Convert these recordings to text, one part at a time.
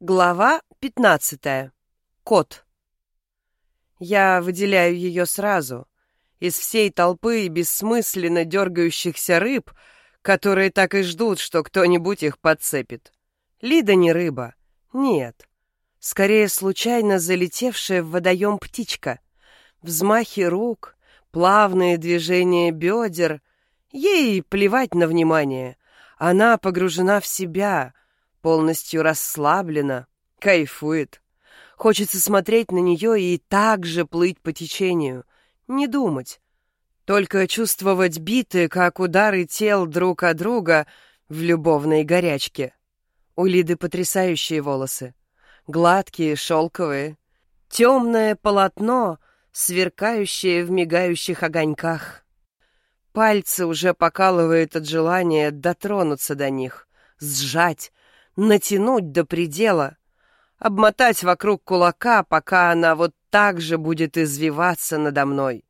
Глава 15. Кот. Я выделяю ее сразу. Из всей толпы бессмысленно дергающихся рыб, которые так и ждут, что кто-нибудь их подцепит. Лида не рыба. Нет. Скорее, случайно залетевшая в водоем птичка. Взмахи рук, плавные движения бедер. Ей плевать на внимание. Она погружена в себя — полностью расслаблена, кайфует. Хочется смотреть на нее и также плыть по течению, не думать. Только чувствовать биты, как удары тел друг от друга в любовной горячке. У Лиды потрясающие волосы. Гладкие, шелковые. Темное полотно, сверкающее в мигающих огоньках. Пальцы уже покалывает от желания дотронуться до них, сжать, натянуть до предела, обмотать вокруг кулака, пока она вот так же будет извиваться надо мной.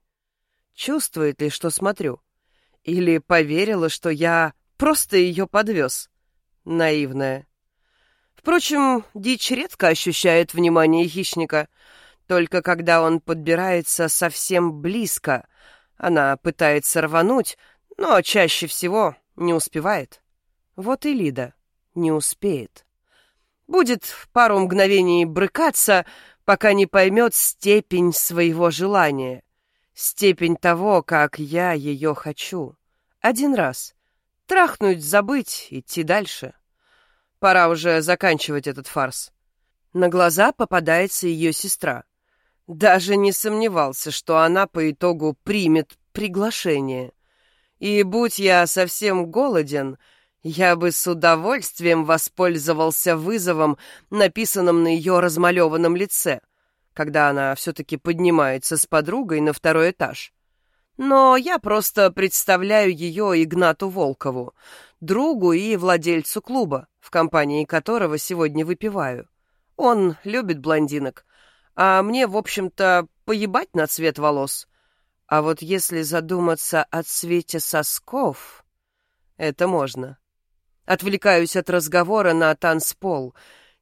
Чувствует ли, что смотрю? Или поверила, что я просто ее подвез? Наивная. Впрочем, дичь редко ощущает внимание хищника. Только когда он подбирается совсем близко, она пытается рвануть, но чаще всего не успевает. Вот и Лида не успеет. Будет пару мгновений брыкаться, пока не поймет степень своего желания, степень того, как я ее хочу. Один раз. Трахнуть, забыть, идти дальше. Пора уже заканчивать этот фарс. На глаза попадается ее сестра. Даже не сомневался, что она по итогу примет приглашение. И будь я совсем голоден — я бы с удовольствием воспользовался вызовом, написанным на ее размалеванном лице, когда она все-таки поднимается с подругой на второй этаж. Но я просто представляю ее Игнату Волкову, другу и владельцу клуба, в компании которого сегодня выпиваю. Он любит блондинок, а мне, в общем-то, поебать на цвет волос. А вот если задуматься о цвете сосков, это можно. Отвлекаюсь от разговора на танцпол.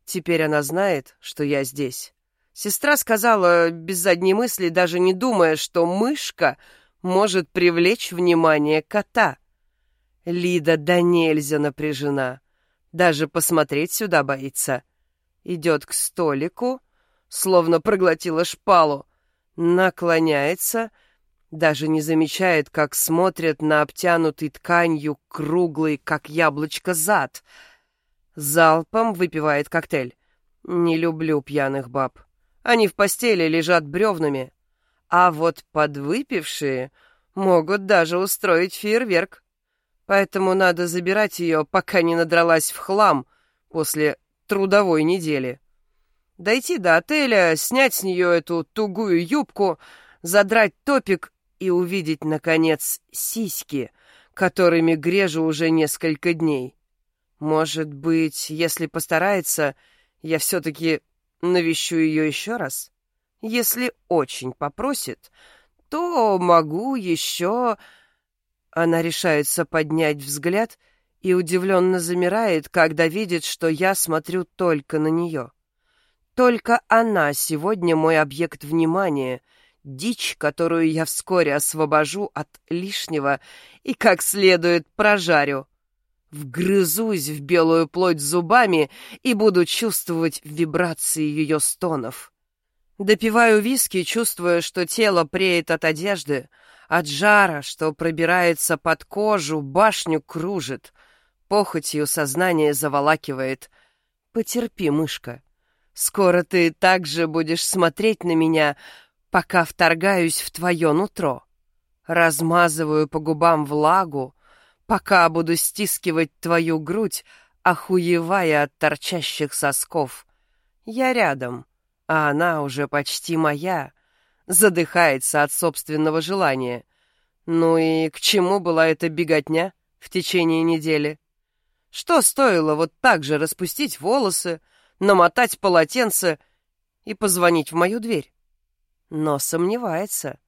Теперь она знает, что я здесь. Сестра сказала, без задней мысли, даже не думая, что мышка может привлечь внимание кота. Лида да нельзя напряжена. Даже посмотреть сюда боится. Идет к столику, словно проглотила шпалу, наклоняется — даже не замечает, как смотрят на обтянутый тканью круглый, как яблочко, зад. Залпом выпивает коктейль. Не люблю пьяных баб. Они в постели лежат бревнами. А вот подвыпившие могут даже устроить фейерверк. Поэтому надо забирать ее, пока не надралась в хлам после трудовой недели. Дойти до отеля, снять с нее эту тугую юбку, задрать топик и увидеть, наконец, сиськи, которыми грежу уже несколько дней. Может быть, если постарается, я все-таки навещу ее еще раз? Если очень попросит, то могу еще... Она решается поднять взгляд и удивленно замирает, когда видит, что я смотрю только на нее. Только она сегодня мой объект внимания — дичь, которую я вскоре освобожу от лишнего и как следует прожарю. Вгрызусь в белую плоть зубами и буду чувствовать вибрации ее стонов. Допиваю виски, чувствуя, что тело преет от одежды, от жара, что пробирается под кожу, башню кружит, похотью сознание заволакивает. Потерпи, мышка. Скоро ты также будешь смотреть на меня, пока вторгаюсь в твое нутро. Размазываю по губам влагу, пока буду стискивать твою грудь, охуевая от торчащих сосков. Я рядом, а она уже почти моя, задыхается от собственного желания. Ну и к чему была эта беготня в течение недели? Что стоило вот так же распустить волосы, намотать полотенце и позвонить в мою дверь? Но сомневается.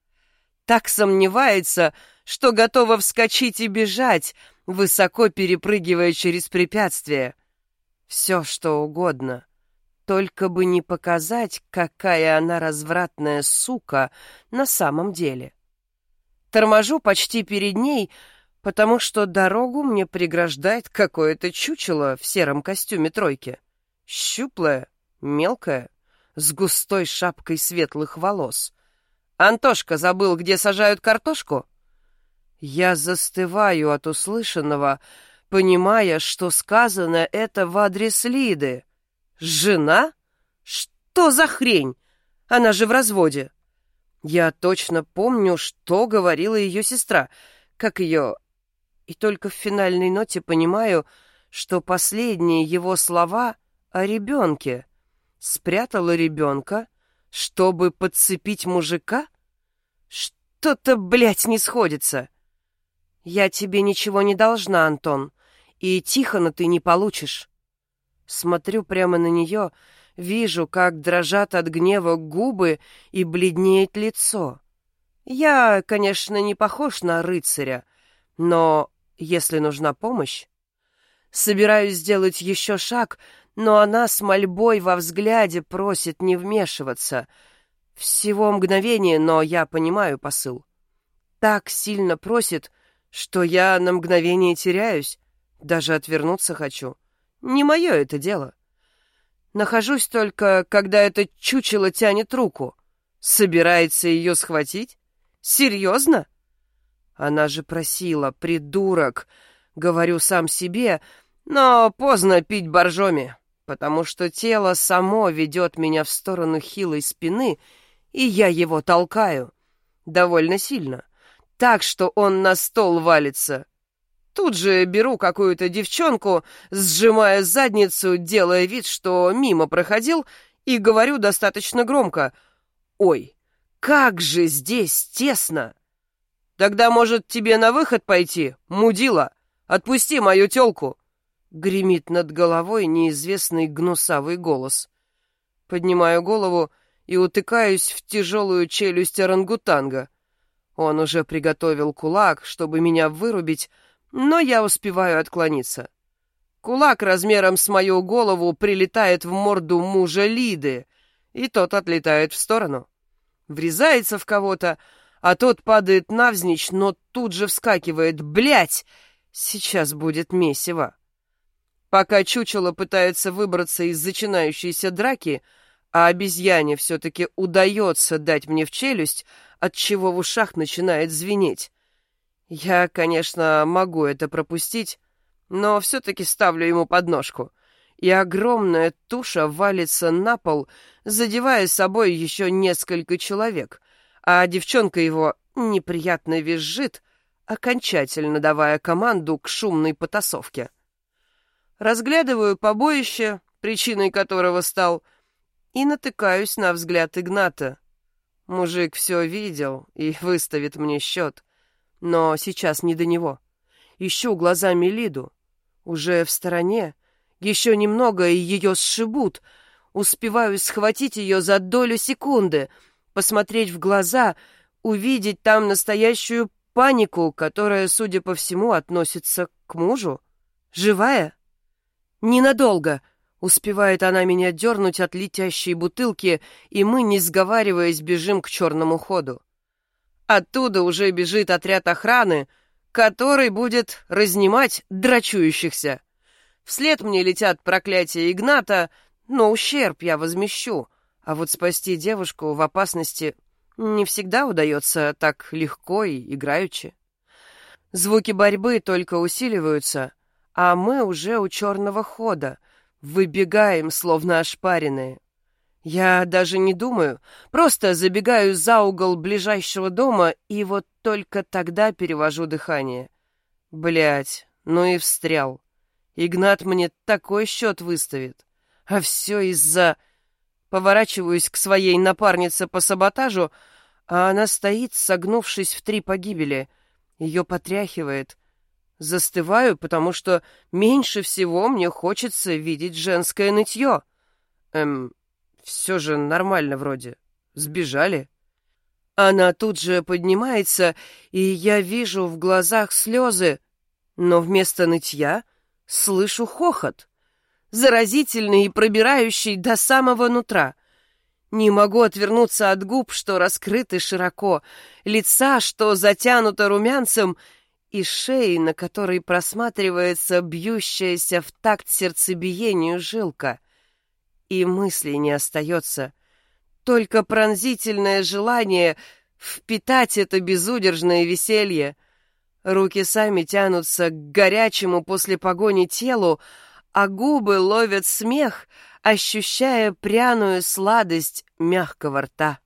Так сомневается, что готова вскочить и бежать, высоко перепрыгивая через препятствия. Все, что угодно, Только бы не показать, какая она развратная сука на самом деле. Торможу почти перед ней, потому что дорогу мне преграждает какое-то чучело в сером костюме тройки. Щуплое, мелкое, с густой шапкой светлых волос. «Антошка забыл, где сажают картошку?» Я застываю от услышанного, понимая, что сказано это в адрес Лиды. Жена? Что за хрень? Она же в разводе. Я точно помню, что говорила ее сестра, как ее... И только в финальной ноте понимаю, что последние его слова о ребенке. Спрятала ребенка, чтобы подцепить мужика? Что-то, блядь, не сходится. Я тебе ничего не должна, Антон, и Тихона ты не получишь. Смотрю прямо на нее, вижу, как дрожат от гнева губы и бледнеет лицо. Я, конечно, не похож на рыцаря, но если нужна помощь... Собираюсь сделать еще шаг, но она с мольбой во взгляде просит не вмешиваться. Всего мгновение, но я понимаю посыл. Так сильно просит, что я на мгновение теряюсь, даже отвернуться хочу. Не мое это дело. Нахожусь только, когда это чучело тянет руку. Собирается ее схватить? Серьезно? Она же просила, придурок. Говорю сам себе, но поздно пить боржоми, потому что тело само ведет меня в сторону хилой спины, и я его толкаю. Довольно сильно. Так что он на стол валится. Тут же беру какую-то девчонку, сжимая задницу, делая вид, что мимо проходил, и говорю достаточно громко. «Ой, как же здесь тесно!» «Тогда, может, тебе на выход пойти, мудила? Отпусти мою тёлку!» Гремит над головой неизвестный гнусавый голос. Поднимаю голову и утыкаюсь в тяжелую челюсть орангутанга. Он уже приготовил кулак, чтобы меня вырубить, но я успеваю отклониться. Кулак размером с мою голову прилетает в морду мужа Лиды, и тот отлетает в сторону. Врезается в кого-то, а тот падает навзничь, но тут же вскакивает. Блять! Сейчас будет месиво. Пока чучело пытается выбраться из начинающейся драки, а обезьяне все-таки удается дать мне в челюсть, от чего в ушах начинает звенеть. Я, конечно, могу это пропустить, но все-таки ставлю ему подножку, и огромная туша валится на пол, задевая собой еще несколько человек, а девчонка его неприятно визжит, окончательно давая команду к шумной потасовке. Разглядываю побоище, причиной которого стал, и натыкаюсь на взгляд Игната. Мужик все видел и выставит мне счет. Но сейчас не до него. Ищу глазами Лиду. Уже в стороне. Еще немного, и ее сшибут. Успеваю схватить ее за долю секунды, посмотреть в глаза, увидеть там настоящую панику, которая, судя по всему, относится к мужу. Живая? Ненадолго. Успевает она меня дернуть от летящей бутылки, и мы, не сговариваясь, бежим к черному ходу. Оттуда уже бежит отряд охраны, который будет разнимать драчующихся. Вслед мне летят проклятия Игната, но ущерб я возмещу, а вот спасти девушку в опасности не всегда удается так легко и играючи. Звуки борьбы только усиливаются, а мы уже у черного хода, выбегаем, словно ошпаренные. Я даже не думаю, просто забегаю за угол ближайшего дома и вот только тогда перевожу дыхание. Блять, ну и встрял. Игнат мне такой счет выставит. А все из-за... Поворачиваюсь к своей напарнице по саботажу, а она стоит, согнувшись в три погибели. Ее потряхивает. Застываю, потому что меньше всего мне хочется видеть женское нытье. Эм, все же нормально вроде. Сбежали. Она тут же поднимается, и я вижу в глазах слезы, но вместо нытья слышу хохот. заразительный и пробирающий до самого нутра. Не могу отвернуться от губ, что раскрыты широко, лица, что затянуто румянцем, и шеи, на которой просматривается бьющаяся в такт сердцебиению жилка. И мысли не остается, только пронзительное желание впитать это безудержное веселье. Руки сами тянутся к горячему после погони телу, а губы ловят смех, ощущая пряную сладость мягкого рта.